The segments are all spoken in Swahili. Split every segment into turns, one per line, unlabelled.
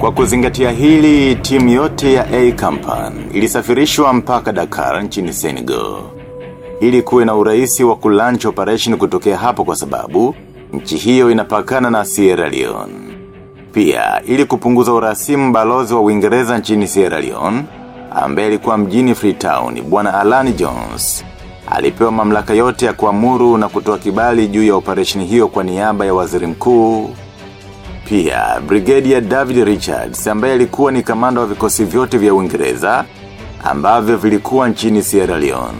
Kwa kuzingatia hili, timu yote ya a campan ilisafirishwa mpaka Dakar nchini Senegal. Ili kuwe na urahisi wa kulaunch operation kutokea hapo kwa sababu, nchi hiyo inapakana na Sierra Leone. Pia, ili kupunguza urasimu balozi wa Uingereza nchini Sierra Leone, ambaye alikuwa mjini Freetown, bwana Alan Jones, alipewa mamlaka yote ya kuamuru na kutoa kibali juu ya operation hiyo kwa niaba ya waziri mkuu. Pia, Brigadier David Richards, ambaye alikuwa ni kamanda wa vikosi vyote vya Uingereza, ambavyo vilikuwa nchini Sierra Leone.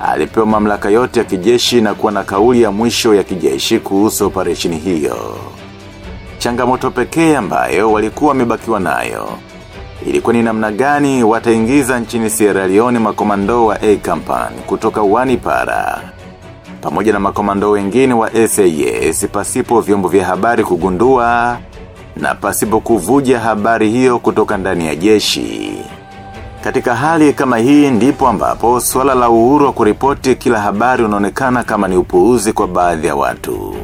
Alipewa mamlaka yote ya kijeshi na kuwa na kauli ya mwisho ya kijeshi kuhusu operation hiyo. Changamoto pekee ambayo walikuwa wamebakiwa nayo. Ilikuwa ni namna gani wataingiza nchini Sierra Leone makomando wa A-Company kutoka wani para. Pamoja na makomando wengine wa SAS pasipo vyombo vya habari kugundua na pasipo kuvuja habari hiyo kutoka ndani ya jeshi. Katika hali kama hii ndipo ambapo swala la uhuru wa kuripoti kila habari unaonekana kama ni upuuzi kwa baadhi ya watu.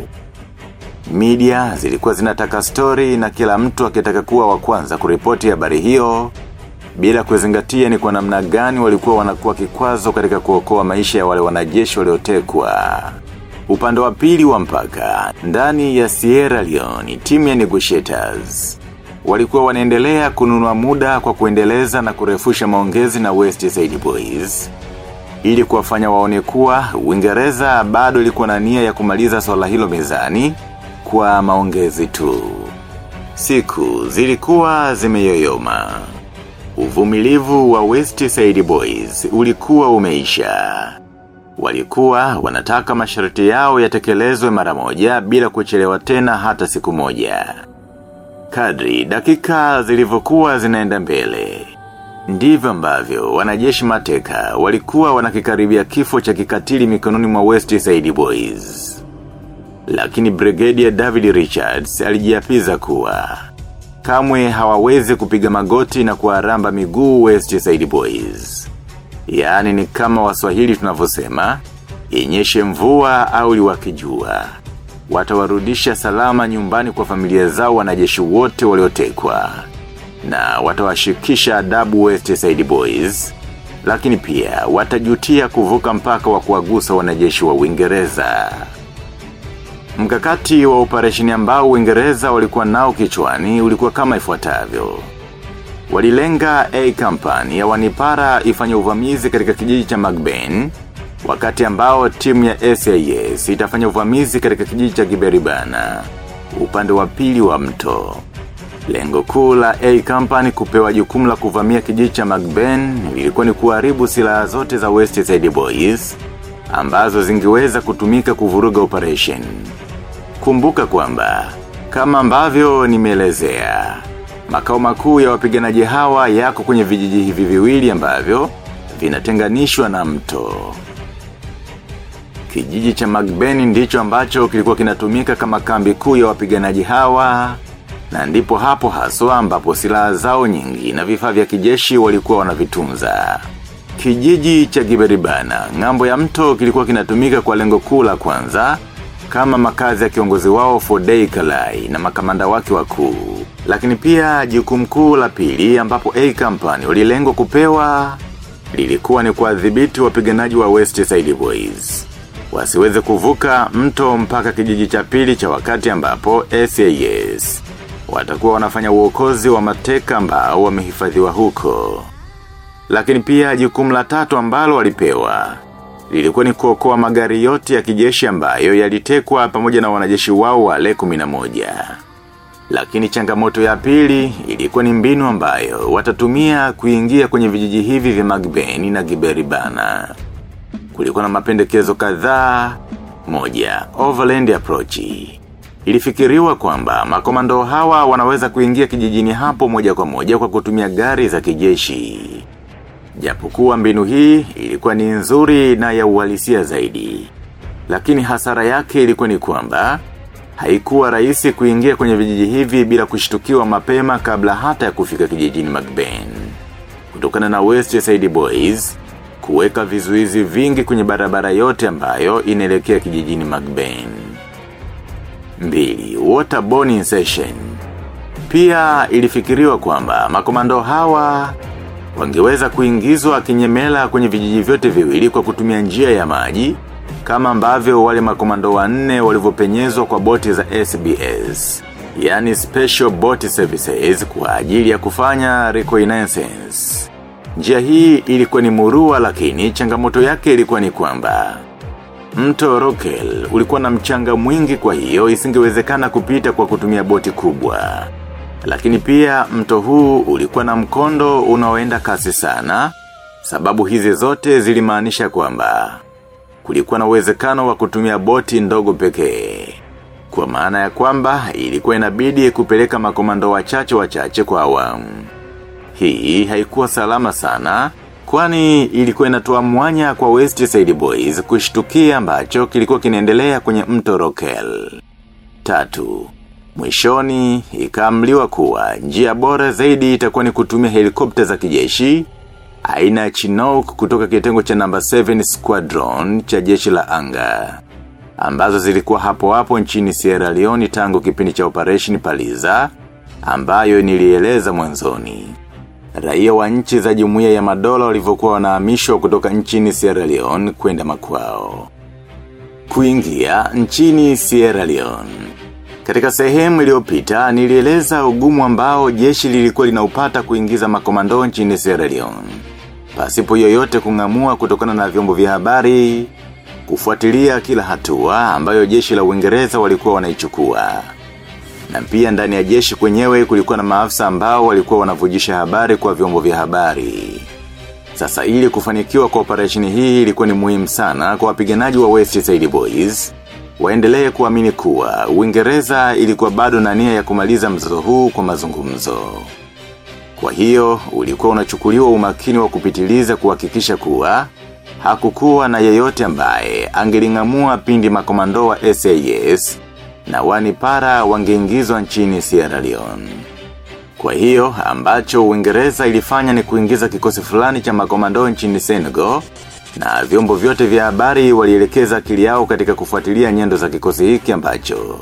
Media zilikuwa zinataka story na kila mtu akitaka kuwa wa kwanza kuripoti habari hiyo bila kuzingatia ni kwa namna gani walikuwa wanakuwa kikwazo katika kuokoa maisha ya wale wanajeshi waliotekwa. Upande wa pili wa mpaka, ndani ya Sierra Leone, timu ya negotiators. Walikuwa wanaendelea kununua muda kwa kuendeleza na kurefusha maongezi na West Side Boys. Ili kuwafanya waone kuwa, Uingereza bado ilikuwa na nia ya kumaliza swala hilo mezani kwa maongezi tu. Siku zilikuwa zimeyoyoma. Uvumilivu wa West Side Boys ulikuwa umeisha. Walikuwa wanataka masharti yao yatekelezwe mara moja bila kuchelewa tena hata siku moja. Kadri dakika zilivyokuwa zinaenda mbele. Ndivyo ambavyo wanajeshi mateka walikuwa wanakikaribia kifo cha kikatili mikononi mwa West Side Boys. Lakini Brigadier David Richards alijiapiza kuwa kamwe hawawezi kupiga magoti na kuaramba miguu West Side Boys. Yaani ni kama waswahili tunavyosema, inyeshe mvua au liwakijua. Watawarudisha salama nyumbani kwa familia zao wanajeshi wote waliotekwa. Na watawashikisha adabu West Side Boys. Lakini pia watajutia kuvuka mpaka wa kuwagusa wanajeshi wa Uingereza. Mkakati wa operesheni ambao Uingereza walikuwa nao kichwani ulikuwa kama ifuatavyo. Walilenga A-Company ya wanipara ifanye uvamizi katika kijiji cha Magben, wakati ambao timu ya SAS itafanya uvamizi katika kijiji cha Giberibana, upande wa pili wa mto. Lengo kuu la A-Company kupewa jukumu la kuvamia kijiji cha Magben ilikuwa ni kuharibu silaha zote za West Side Boys, ambazo zingeweza kutumika kuvuruga operation. Kumbuka kwamba, kama ambavyo nimeelezea, makao makuu ya wapiganaji hawa yako kwenye vijiji hivi viwili ambavyo vinatenganishwa na mto. Kijiji cha Magbeni ndicho ambacho kilikuwa kinatumika kama kambi kuu ya wapiganaji hawa, na ndipo hapo haswa ambapo silaha zao nyingi na vifaa vya kijeshi walikuwa wanavitunza. Kijiji cha Giberibana, ng'ambo ya mto kilikuwa kinatumika kwa lengo kuu la kwanza, kama makazi ya kiongozi wao Fodei Kalai na makamanda wake wakuu. Lakini pia jukumu kuu la pili ambapo A-Company walilengwa kupewa, lilikuwa ni kuadhibiti wapiganaji wa West Side Boys. Wasiweze kuvuka mto mpaka kijiji cha pili cha wakati ambapo SAS. Watakuwa wanafanya uokozi wa mateka ambao wamehifadhiwa huko. Lakini pia jukumu la tatu ambalo walipewa. Lilikuwa ni kuokoa magari yote ya kijeshi ambayo yalitekwa pamoja na wanajeshi wao wale 11. Lakini changamoto ya pili ilikuwa ni mbinu ambayo watatumia kuingia kwenye vijiji hivi vya Magbeni na Giberibana. Kulikuwa na mapendekezo kadhaa moja, overland approach. Ilifikiriwa kwamba makomando hawa wanaweza kuingia kijijini hapo moja kwa moja kwa kutumia gari za kijeshi. Japokuwa mbinu hii ilikuwa ni nzuri na ya uhalisia zaidi. Lakini hasara yake ilikuwa ni kwamba haikuwa rahisi kuingia kwenye vijiji hivi bila kushtukiwa mapema kabla hata ya kufika kijijini Magben. Kutokana na West Boys, kuweka vizuizi vingi kwenye barabara yote ambayo inaelekea kijijini Magben. Mbili, waterborne Session. Pia ilifikiriwa kwamba makomando hawa wangeweza kuingizwa kinyemela kwenye vijiji vyote viwili kwa kutumia njia ya maji kama ambavyo wale makomando wanne walivyopenyezwa kwa boti za SBS yani Special Boat Services kwa ajili ya kufanya reconnaissance. Njia hii ilikuwa ni murua lakini changamoto yake ilikuwa ni kwamba Mto Rokel ulikuwa na mchanga mwingi kwa hiyo isingewezekana kupita kwa kutumia boti kubwa. Lakini pia mto huu ulikuwa na mkondo unaoenda kasi sana, sababu hizi zote zilimaanisha kwamba kulikuwa na uwezekano wa kutumia boti ndogo pekee. Kwa maana ya kwamba ilikuwa inabidi kupeleka makomando wachache wachache kwa awamu. Hii haikuwa salama sana, kwani ilikuwa inatoa mwanya kwa West Side Boys kushtukia ambacho kilikuwa kinaendelea kwenye mto Rokel. Tatu. Mwishoni, ikaamliwa kuwa njia bora zaidi itakuwa ni kutumia helikopta za kijeshi, aina ya Chinook kutoka kitengo cha namba 7 Squadron cha jeshi la anga ambazo zilikuwa hapo hapo nchini Sierra Leone tangu kipindi cha Operation Paliza, ambayo nilieleza mwanzoni. Raia wa nchi za jumuiya ya madola walivyokuwa wanahamishwa kutoka nchini Sierra Leone kwenda makwao. Kuingia nchini Sierra Leone. Katika sehemu iliyopita nilieleza ugumu ambao jeshi lilikuwa linaupata kuingiza makomando nchini Sierra Leone. Pasipo yoyote kungamua kutokana na vyombo vya habari, kufuatilia kila hatua ambayo jeshi la uingereza walikuwa wanaichukua. Na pia ndani ya jeshi kwenyewe kulikuwa na maafisa ambao walikuwa wanavujisha habari kwa vyombo vya habari. Sasa ili kufanikiwa kwa operation hii ilikuwa ni muhimu sana kwa wapiganaji wa West Side Boys. Waendelee kuamini kuwa Uingereza ilikuwa bado na nia ya kumaliza mzozo huu kwa mazungumzo. Kwa hiyo, ulikuwa unachukuliwa umakini wa kupitiliza kuhakikisha kuwa hakukuwa na yeyote ambaye angelingamua pindi makomando wa SAS na wanipara wangeingizwa nchini Sierra Leone. Kwa hiyo, ambacho Uingereza ilifanya ni kuingiza kikosi fulani cha makomando nchini Senegal, na vyombo vyote vya habari walielekeza akili yao katika kufuatilia nyendo za kikosi hiki ambacho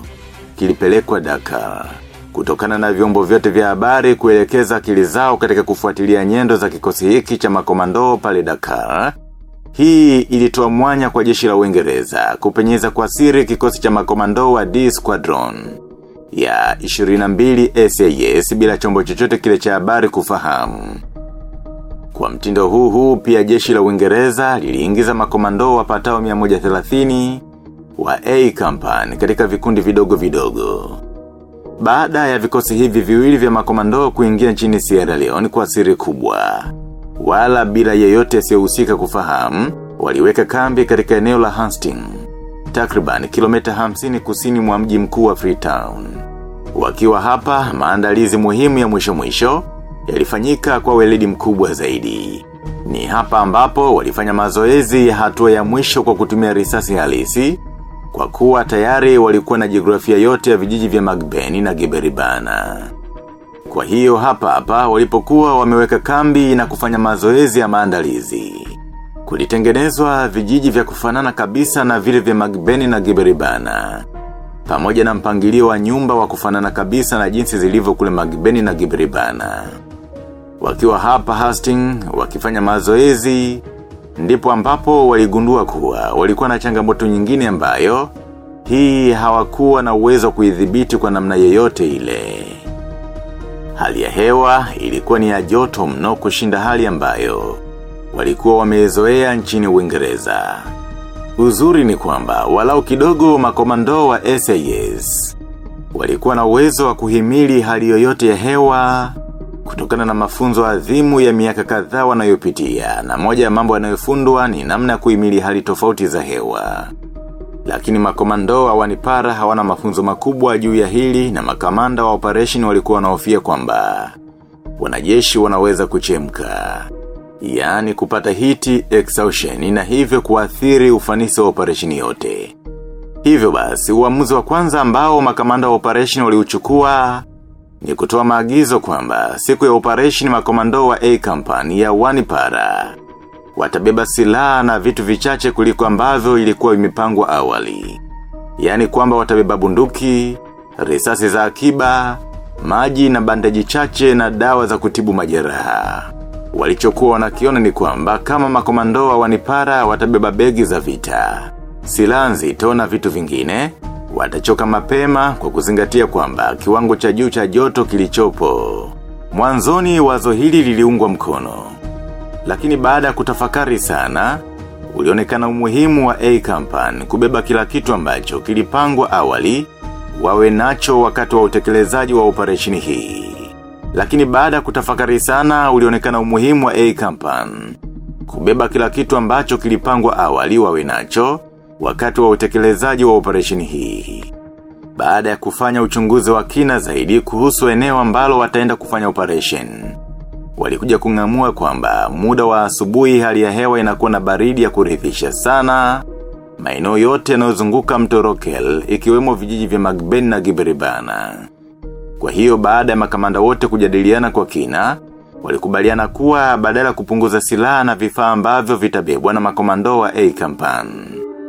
kilipelekwa Dakar. Kutokana na vyombo vyote vya habari kuelekeza akili zao katika kufuatilia nyendo za kikosi hiki cha makomando pale Dakar, hii ilitoa mwanya kwa jeshi la Uingereza kupenyeza kwa siri kikosi cha makomando wa D Squadron ya 22 SAS bila chombo chochote kile cha habari kufahamu. Kwa mtindo huu huu pia jeshi la Uingereza liliingiza makomando wapatao 130 wa A Company katika vikundi vidogo vidogo. Baada ya vikosi hivi viwili vya makomando kuingia nchini Sierra Leone kwa siri kubwa, wala bila yeyote asiyehusika kufahamu, waliweka kambi katika eneo la Hastings, takriban kilomita 50 kusini mwa mji mkuu wa Freetown. Wakiwa hapa, maandalizi muhimu ya mwisho mwisho, yalifanyika kwa weledi mkubwa zaidi. Ni hapa ambapo walifanya mazoezi ya hatua ya mwisho kwa kutumia risasi halisi, kwa kuwa tayari walikuwa na jiografia yote ya vijiji vya Magbeni na Giberibana. Kwa hiyo hapa hapa walipokuwa wameweka kambi na kufanya mazoezi ya maandalizi. Kulitengenezwa vijiji vya kufanana kabisa na vile vya Magbeni na Giberibana. Pamoja na mpangilio wa nyumba wa kufanana kabisa na jinsi zilivyo kule Magbeni na Giberibana. Wakiwa hapa hasting wakifanya mazoezi, ndipo ambapo waligundua kuwa walikuwa na changamoto nyingine ambayo, hii hawakuwa na uwezo kuidhibiti kwa namna yeyote ile. Hali ya hewa ilikuwa ni ya joto mno kushinda hali ambayo walikuwa wamezoea nchini Uingereza. Uzuri ni kwamba walau kidogo makomando wa SAS walikuwa na uwezo wa kuhimili hali yoyote ya hewa kutokana na mafunzo adhimu ya miaka kadhaa wanayopitia na moja ya mambo yanayofundwa ni namna ya kuhimili hali tofauti za hewa. Lakini makomando wa wanipara hawana mafunzo makubwa juu ya hili na makamanda wa operation walikuwa wanahofia kwamba wanajeshi wanaweza kuchemka. Yaani kupata hiti exhaustion na hivyo kuathiri ufanisi wa operation yote. Hivyo basi, uamuzi wa kwanza ambao makamanda wa operation waliuchukua ni kutoa maagizo kwamba siku ya operation makomando wa A Company ya Wanipara watabeba silaha na vitu vichache kuliko ambavyo ilikuwa imepangwa awali. Yaani kwamba watabeba bunduki, risasi za akiba, maji na bandaji chache na dawa za kutibu majeraha. Walichokuwa wanakiona ni kwamba kama makomando wa wanipara watabeba begi za vita. Silaha nzito na vitu vingine, watachoka mapema kwa kuzingatia kwamba kiwango cha juu cha joto kilichopo. Mwanzoni wazo hili liliungwa mkono. Lakini baada ya kutafakari sana, ulionekana umuhimu wa A-Company kubeba kila kitu ambacho kilipangwa awali, wawe nacho wakati wa utekelezaji wa operesheni hii. Lakini baada ya kutafakari sana, ulionekana umuhimu wa A-Company kubeba kila kitu ambacho kilipangwa awali wawe nacho, wakati wa utekelezaji wa operesheni hii. Baada ya kufanya uchunguzi wa kina zaidi kuhusu eneo ambalo wataenda kufanya operation. Walikuja kungamua kwamba muda wa asubuhi hali ya hewa inakuwa na baridi ya kurithisha sana. Maeneo yote yanayozunguka mto Rokel ikiwemo vijiji vya Magben na Gibribana. Kwa hiyo baada ya makamanda wote kujadiliana kwa kina, walikubaliana kuwa badala kupunguza silaha na vifaa ambavyo vitabebwa na makomando wa A-Kampan.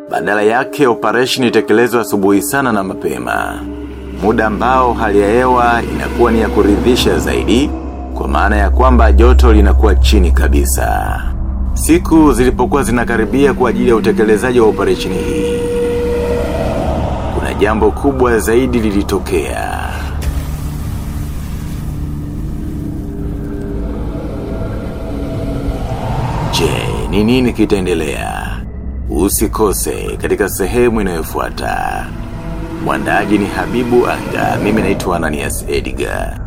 Badala yake operation itekelezwa asubuhi sana na mapema. Muda ambao hali ya hewa inakuwa ni ya kuridhisha zaidi, kwa maana ya kwamba joto linakuwa chini kabisa. Siku zilipokuwa zinakaribia kwa ajili ya utekelezaji wa operation hii. Kuna jambo kubwa zaidi lilitokea. Je, ni nini kitaendelea? Usikose katika sehemu inayofuata. Mwandaji ni Habibu Anga, mimi naitwa Ananias Edgar.